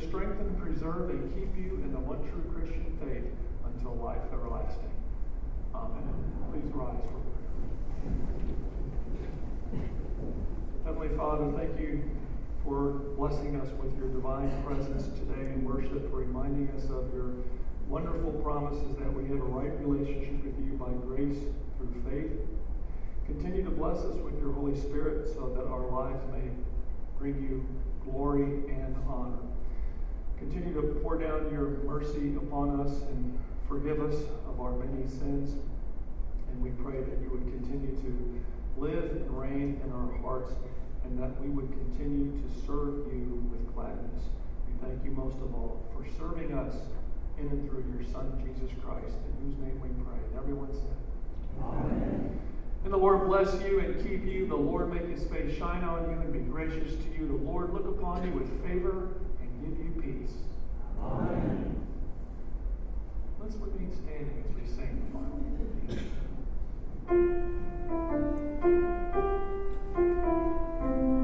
strengthen, preserve, and keep you in the one true Christian faith until life everlasting. Amen. Please rise for prayer. Heavenly Father, thank you for blessing us with your divine presence today in worship, for reminding us of your wonderful promises that we have a right relationship with you by grace through faith. Continue to bless us with your Holy Spirit so that our lives may bring you glory and honor. Continue to pour down your mercy upon us and forgive us of our many sins. And we pray that you would continue to live and reign in our hearts and that we would continue to serve you with gladness. We thank you most of all for serving us in and through your Son, Jesus Christ, in whose name we pray. And everyone said, Amen. And the Lord bless you and keep you. The Lord make his face shine on you and be gracious to you. The Lord look upon you with favor give you peace. Amen. Let's remain standing as we sing the final hymn.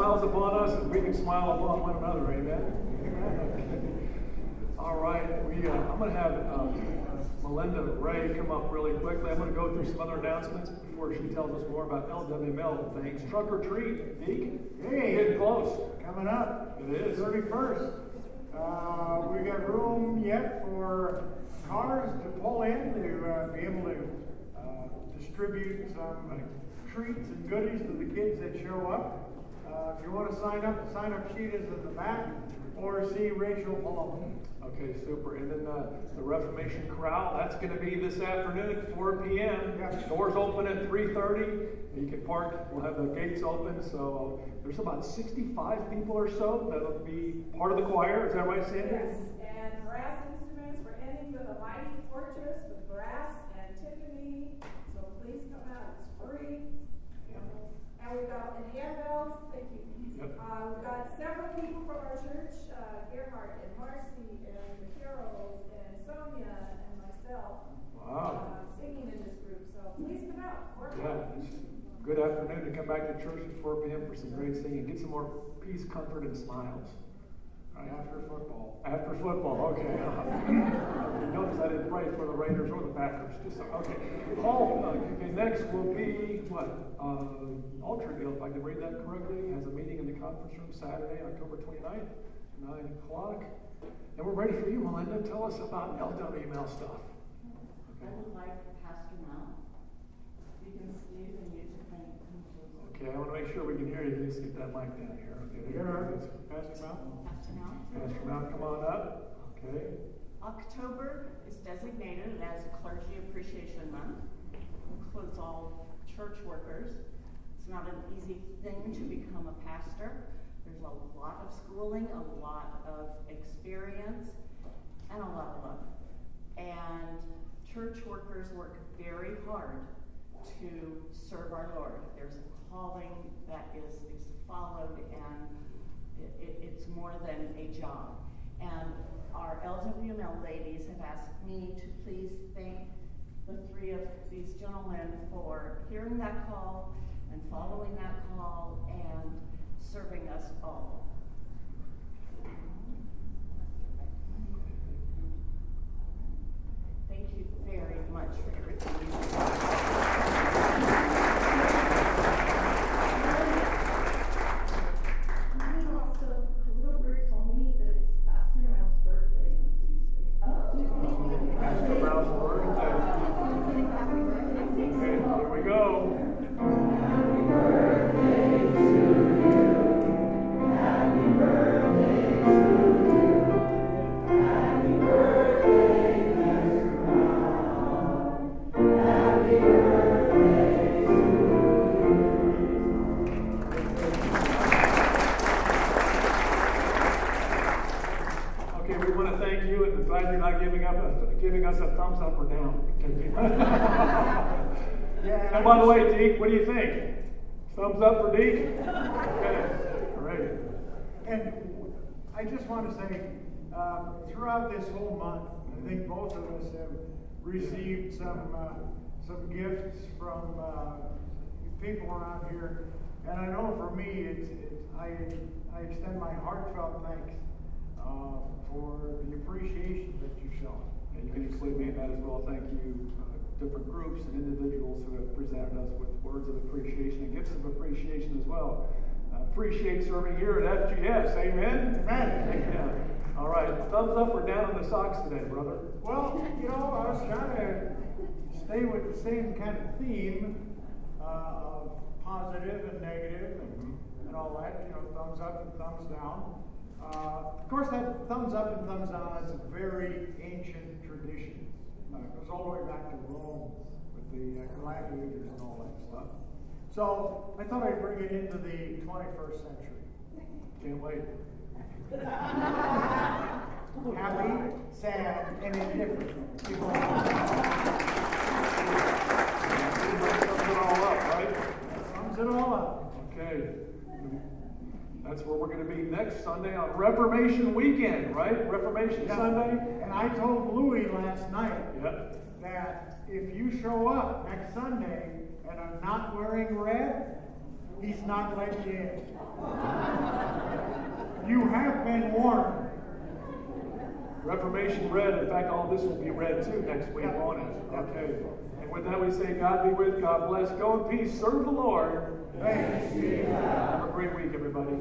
Smiles upon us and we can smile upon one another, amen? All right, we, uh, I'm going to have uh, Melinda Ray come up really quickly. I'm going to go through some other announcements before she tells us more about LWML things. Trunk or treat, Deke? Hey. Getting close. Coming up. It is. 31st. Uh, we got room yet for cars to pull in to uh, be able to uh, distribute some treats and goodies to the kids that show up. Uh, if you want to sign up, the sign up sheet is in the back or see Rachel Paloma. Okay, super. And then uh, the Reformation Chorale, that's going to be this afternoon at 4 p.m. Yeah. Doors open at 3.30. You can park. We'll have the gates open. So there's about 65 people or so that'll be part of the choir. Is that right, Sandy? Yes, and brass instruments, we're ending with a mighty fortress with brass and timpani, so please come out, it's free. And we've got, and handbells, thank you. Yep. Uh, we've got several people from our church, uh, Gerhard and Marcy and the Carols and Sonia and myself. Wow. uh, Singing in this group, so please come out, work Yeah, good afternoon to come back to church at 4 p.m. for some great singing. Get some more peace, comfort, and smiles. After football. After football, okay. Notice I didn't pray for the Raiders or the Packers. Just so, okay. Paul, uh, okay, next will be what? Uh, Altar Guild, if I can read that correctly, has a meeting in the conference room Saturday, October 29th, 9 o'clock. And we're ready for you, Melinda. Tell us about LWML stuff. I would like Pastor Mount, Deacon Steve, and you to thank him for Okay, I want to make sure we can hear you. Let's get that mic down here. Okay, there you go. Pastor Mountain. Pastor Mount. Pastor Mount, come on up. Okay. October is designated as Clergy Appreciation Month. It Includes all church workers. It's not an easy thing to become a pastor. There's a lot of schooling, a lot of experience, and a lot of love. And church workers work very hard to serve our Lord. There's a calling that is, is followed and it, it, it's more than a job. And our LWML ladies have asked me to please thank the three of these gentlemen for hearing that call and following that call and serving us all. Thank you very much for everything want to say, um, throughout this whole month, I think both of us have received some uh, some gifts from uh, people around here, and I know for me, it's, it's I I extend my heartfelt thanks uh, for the appreciation that you show. And you can include me in that as well. Thank you, uh, different groups and individuals who have presented us with words of appreciation and gifts of appreciation as well. Appreciate serving here at FGS. Amen? Amen. Yeah. All right. Thumbs up or down on the socks today, brother? Well, you know, I was trying to stay with the same kind of theme uh, of positive and negative and, and all that, you know, thumbs up and thumbs down. Uh, of course, that thumbs up and thumbs down is a very ancient tradition. Uh, it goes all the way back to Rome with the uh, gladiators and all that stuff. So I thought I'd bring it into the 21st century. Can't wait. Happy, sad, and indifferent. Sums it all up, right? Sums it all up. Okay. That's where we're going to be next Sunday on Reformation weekend, right? Reformation Yeah. Sunday? And I told Louis last night Yep. that if you show up next Sunday and are not wearing red, he's not letting you in. You have been warned. Reformation red. In fact, all this will be red too next week, on it? Okay. And with that, we say, God be with, God bless. Go in peace. Serve the Lord. Thanks be. Have a great week, everybody.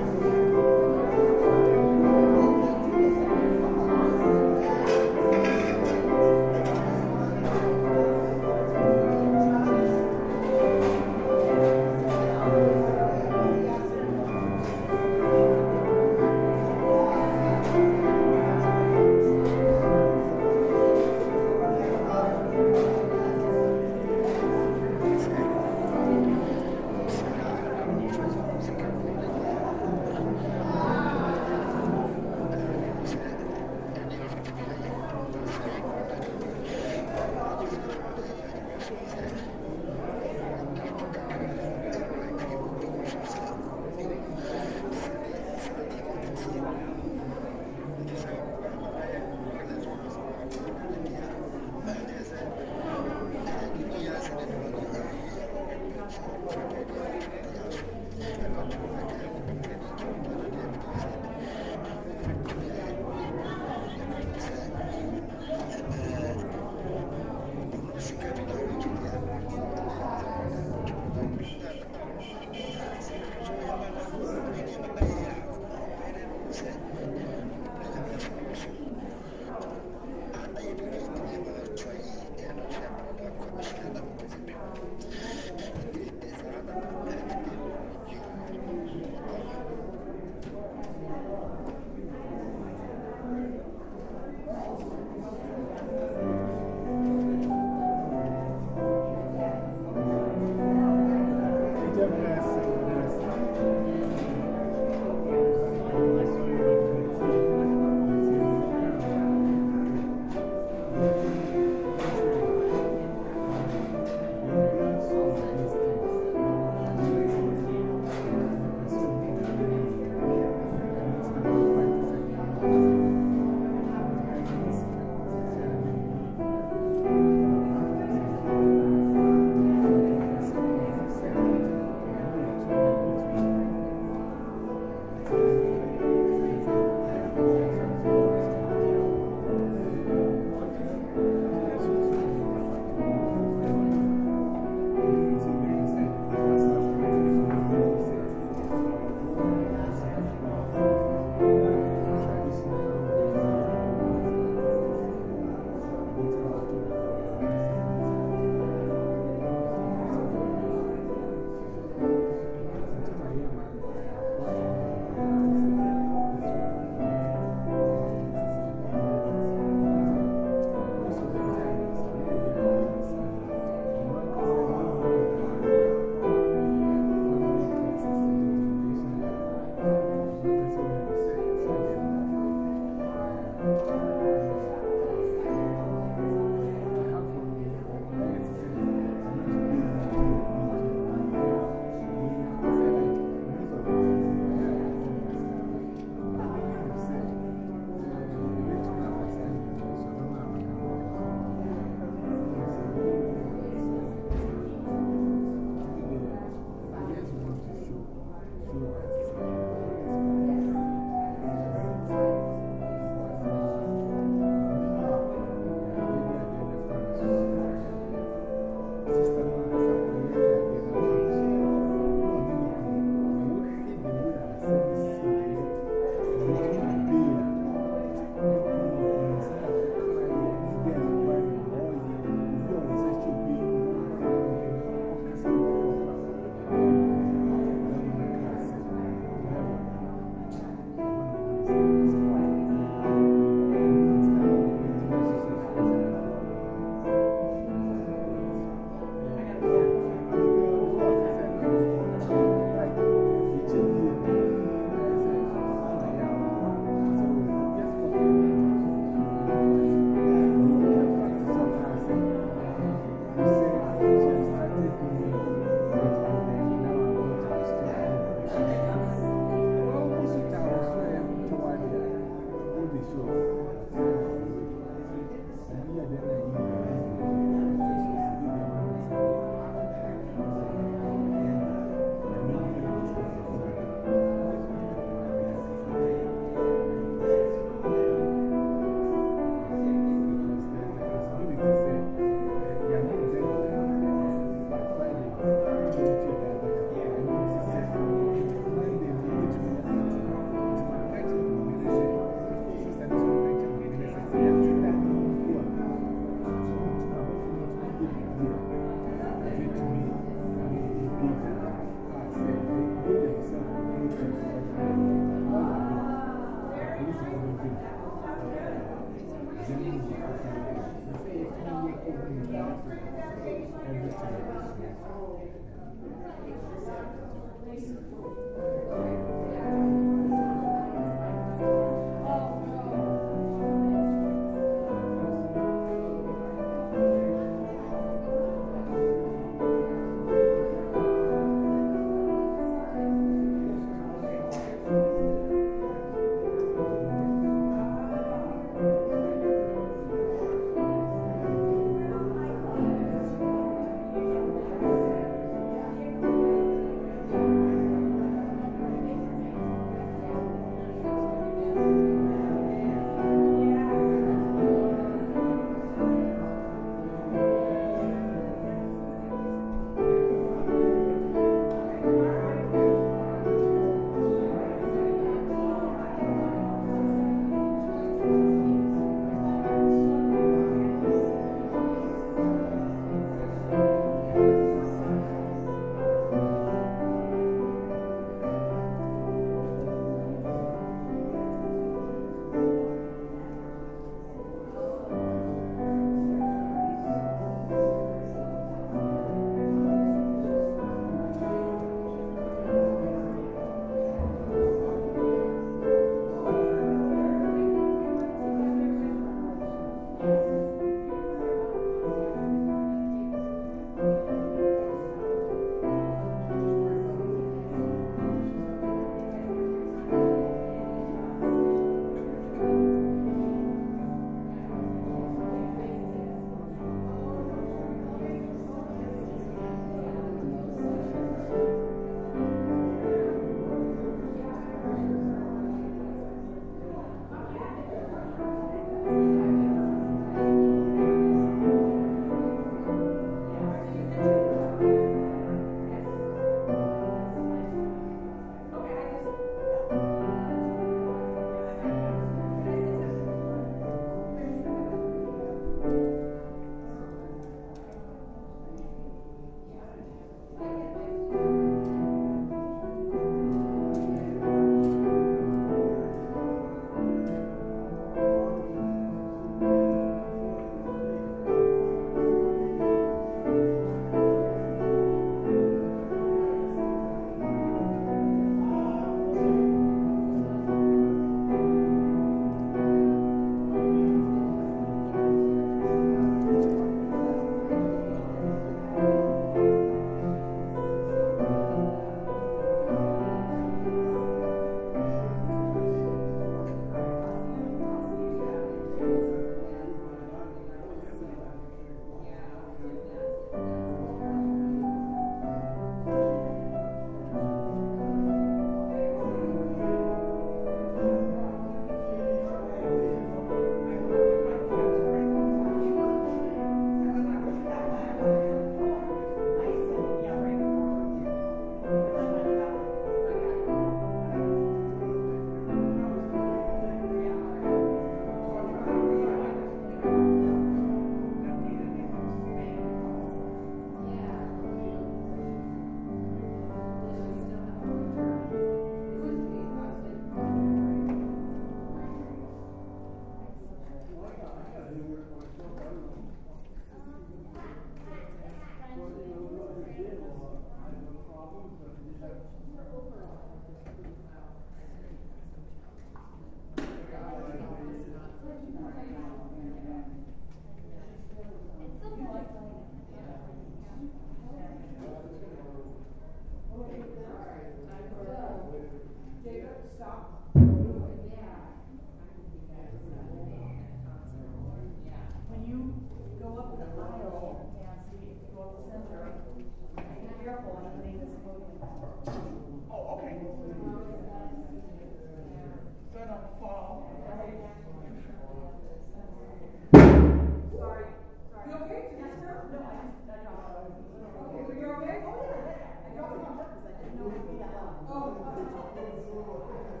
Oh,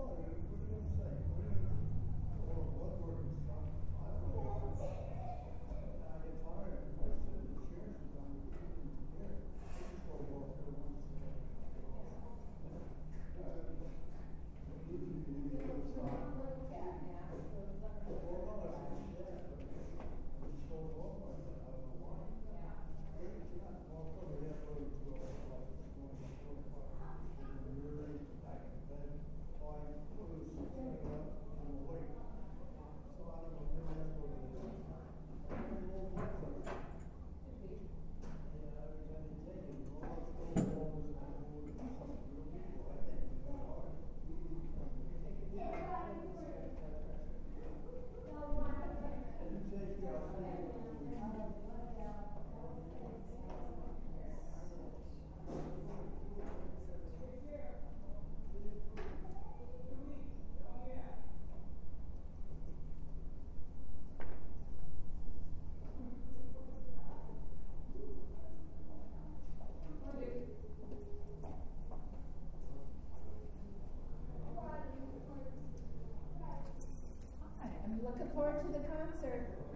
What forward to the concert.